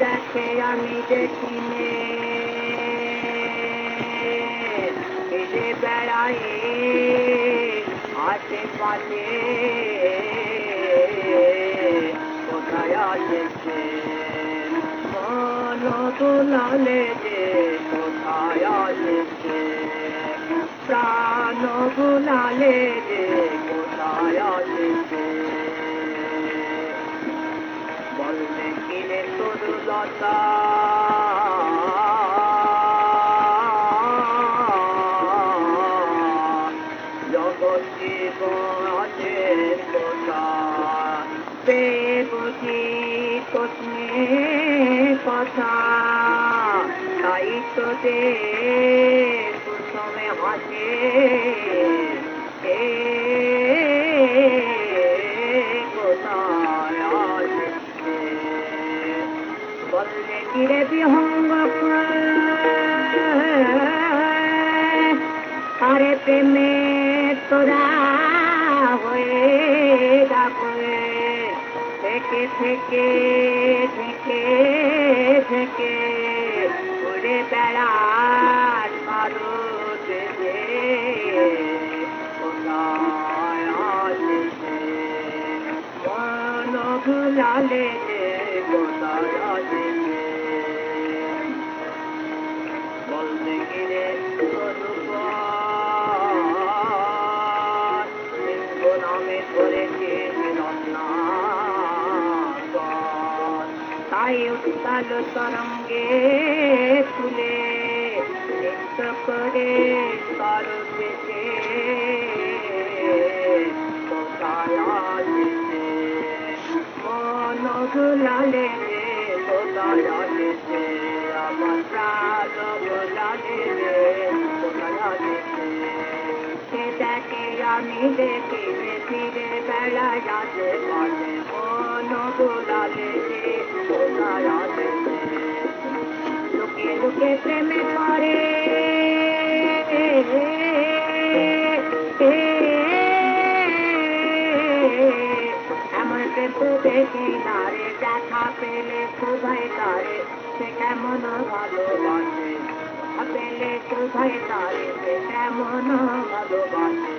দেখে আমি দেখিনে ফিরে বেড়ায় আশেপাশে কোথায় আসছে মন দুলালে যে কোথায় আসছে প্রাণ বুলালে যে কোথায় আসছে বললে কিরে তরুলতা জগৎ জীবনের কথা? পে বুঝি কোথনে কথা? তাই তো দে কুসুমে হাসে বিহঙ্গ আরে প্রেমে তোরা হয়ে যাবে। থেকে থেকে থেকে থেকে উড়ে বেড়ার মারো দেবে। কোথায় আসছে মন ভুলালে যে কোথায় আসছে বলতে গেলে নামে করেছে তাই উত্তাল তরঙ্গে তুলে নৃত্য করে ভুলালে যে কোথায় আসছে আমার প্রাণ ভুলালে যে কোথায় আসছে সে দেখে আমি দেখি যে ফিরে বেড়া যাতে পারে মন ভুলালে যে এমন প্রেম দেখি না রে দেখা পেলে শুভাই তারে সে কেমন ভালোবাসে পেলে শুভাই তারে সে কেমন ভালোবাসে